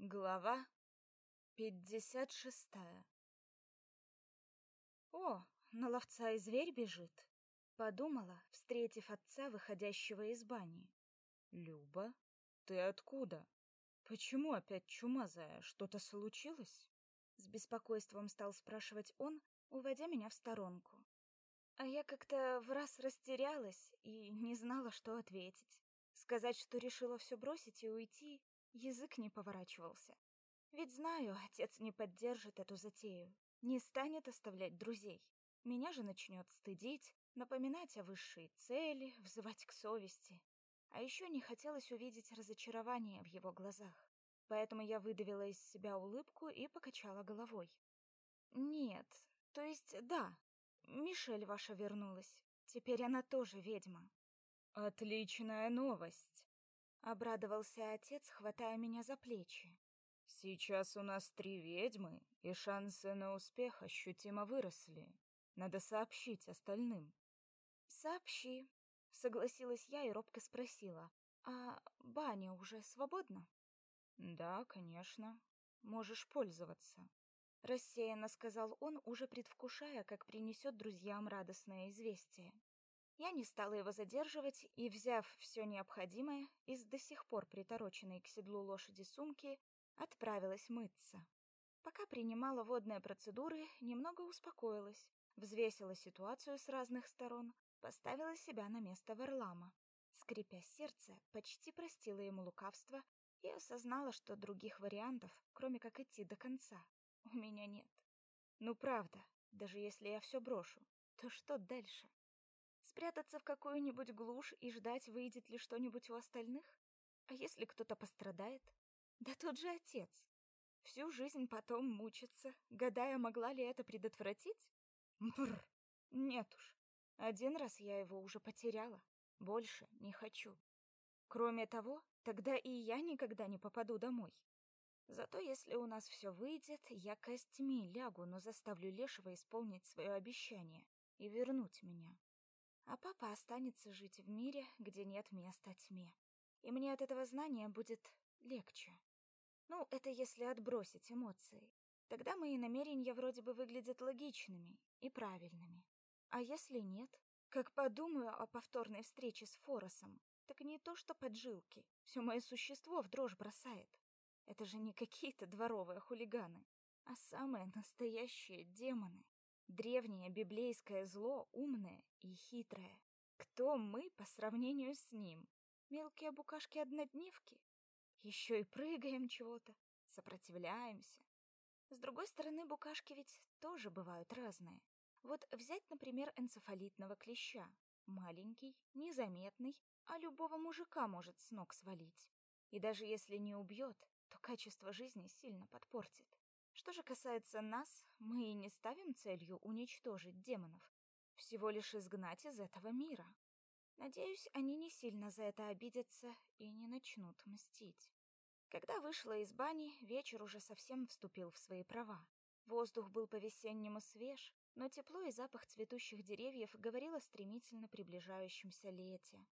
Глава пятьдесят шестая О, на ловца и зверь бежит, подумала, встретив отца, выходящего из бани. Люба, ты откуда? Почему опять чумазая? Что-то случилось? С беспокойством стал спрашивать он, уводя меня в сторонку. А я как-то в раз растерялась и не знала, что ответить. Сказать, что решила все бросить и уйти, Язык не поворачивался. Ведь знаю, отец не поддержит эту затею, не станет оставлять друзей. Меня же начнет стыдить, напоминать о высшей цели, взывать к совести. А еще не хотелось увидеть разочарование в его глазах. Поэтому я выдавила из себя улыбку и покачала головой. Нет, то есть да, Мишель ваша вернулась. Теперь она тоже ведьма. Отличная новость. Обрадовался отец, хватая меня за плечи. Сейчас у нас три ведьмы, и шансы на успех ощутимо выросли. Надо сообщить остальным. Сообщи, согласилась я и робко спросила: "А баня уже свободна?" "Да, конечно. Можешь пользоваться", рассеянно сказал он, уже предвкушая, как принесет друзьям радостное известие. Я не стала его задерживать и, взяв все необходимое из до сих пор притороченной к седлу лошади сумки, отправилась мыться. Пока принимала водные процедуры, немного успокоилась, взвесила ситуацию с разных сторон, поставила себя на место Варлама. Скрипя сердце, почти простила ему лукавство и осознала, что других вариантов, кроме как идти до конца, у меня нет. Ну правда, даже если я все брошу, то что дальше? Спрятаться в какую-нибудь глушь и ждать, выйдет ли что-нибудь у остальных? А если кто-то пострадает? Да тот же отец. Всю жизнь потом мучиться, гадая, могла ли это предотвратить? Бррр, нет уж. Один раз я его уже потеряла. Больше не хочу. Кроме того, тогда и я никогда не попаду домой. Зато если у нас все выйдет, я костьми лягу, но заставлю Лешего исполнить свое обещание и вернуть меня а папа останется жить в мире, где нет места тьме. И мне от этого знания будет легче. Ну, это если отбросить эмоции. Тогда мои намерения вроде бы выглядят логичными и правильными. А если нет? Как подумаю о повторной встрече с Форосом, так не то что поджилки, все мое существо в дрожь бросает. Это же не какие-то дворовые хулиганы, а самые настоящие демоны. Древнее библейское зло, умное и хитрое. Кто мы по сравнению с ним? Мелкие букашки-однодневки? Еще и прыгаем чего-то, сопротивляемся. С другой стороны, букашки ведь тоже бывают разные. Вот взять, например, энцефалитного клеща. Маленький, незаметный, а любого мужика может с ног свалить. И даже если не убьет, то качество жизни сильно подпортит. Что же касается нас, мы и не ставим целью уничтожить демонов, всего лишь изгнать из этого мира. Надеюсь, они не сильно за это обидятся и не начнут мстить. Когда вышла из бани, вечер уже совсем вступил в свои права. Воздух был по-весеннему свеж, но тепло и запах цветущих деревьев говорил о стремительно приближающемся лете.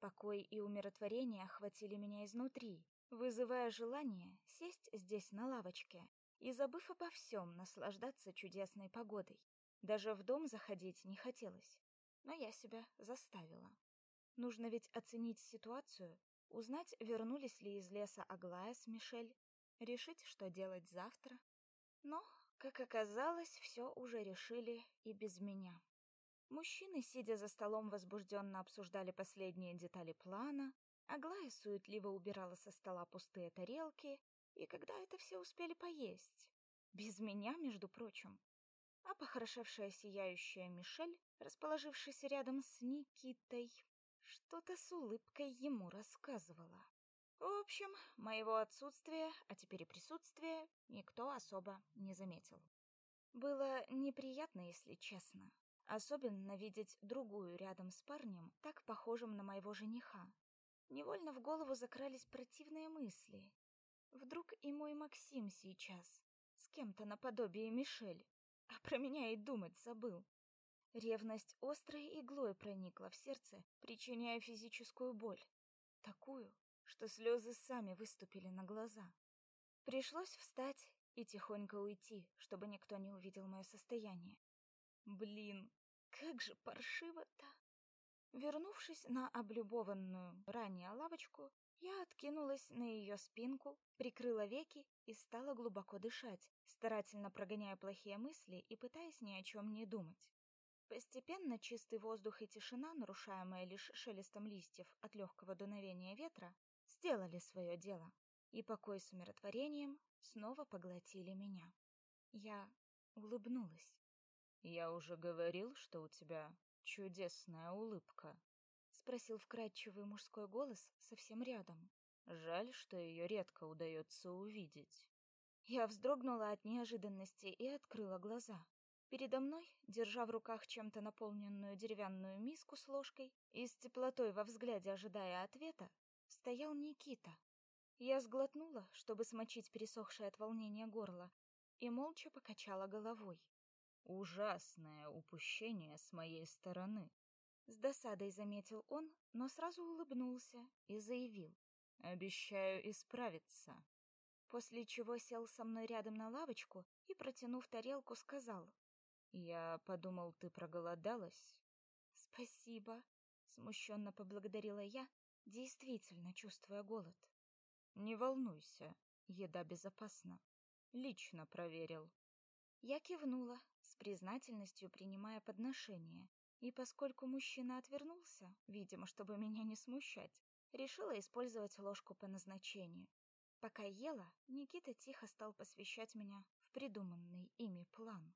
Покой и умиротворение охватили меня изнутри, вызывая желание сесть здесь на лавочке и, забыв обо всем, наслаждаться чудесной погодой. Даже в дом заходить не хотелось, но я себя заставила. Нужно ведь оценить ситуацию, узнать, вернулись ли из леса Аглая с Мишель, решить, что делать завтра. Но, как оказалось, все уже решили и без меня. Мужчины, сидя за столом, возбужденно обсуждали последние детали плана, Аглая суетливо убирала со стола пустые тарелки, и когда это все успели поесть? Без меня, между прочим. А похорошевшая сияющая Мишель, расположившаяся рядом с Никитой, что-то с улыбкой ему рассказывала. В общем, моего отсутствия, а теперь и присутствия, никто особо не заметил. Было неприятно, если честно. Особенно видеть другую рядом с парнем, так похожим на моего жениха. Невольно в голову закрались противные мысли, Вдруг и мой Максим сейчас с кем-то наподобие Мишель, а про меня и думать забыл. Ревность острой иглой проникла в сердце, причиняя физическую боль, такую, что слезы сами выступили на глаза. Пришлось встать и тихонько уйти, чтобы никто не увидел мое состояние. Блин, как же паршиво-то. Вернувшись на облюбованную ранее лавочку, я откинулась на ее спинку, прикрыла веки и стала глубоко дышать, старательно прогоняя плохие мысли и пытаясь ни о чем не думать. Постепенно чистый воздух и тишина, нарушаемая лишь шелестом листьев от легкого дуновения ветра, сделали свое дело, и покой с умиротворением снова поглотили меня. Я улыбнулась. «Я уже говорил, что у тебя чудесная улыбка», — спросил вкрадчивый мужской голос совсем рядом. «Жаль, что ее редко удается увидеть». Я вздрогнула от неожиданности и открыла глаза. Передо мной, держа в руках чем-то наполненную деревянную миску с ложкой и с теплотой во взгляде ожидая ответа, стоял Никита. Я сглотнула, чтобы смочить пересохшее от волнения горло, и молча покачала головой. Ужасное упущение с моей стороны. С досадой заметил он, но сразу улыбнулся и заявил: "Обещаю исправиться". После чего сел со мной рядом на лавочку и, протянув тарелку, сказал: "Я подумал, ты проголодалась". "Спасибо", смущенно поблагодарила я, действительно чувствуя голод. Не волнуйся, еда безопасна. Лично проверил. Я кивнула, с признательностью принимая подношение, и поскольку мужчина отвернулся, видимо, чтобы меня не смущать, решила использовать ложку по назначению. Пока ела, Никита тихо стал посвящать меня в придуманный ими план.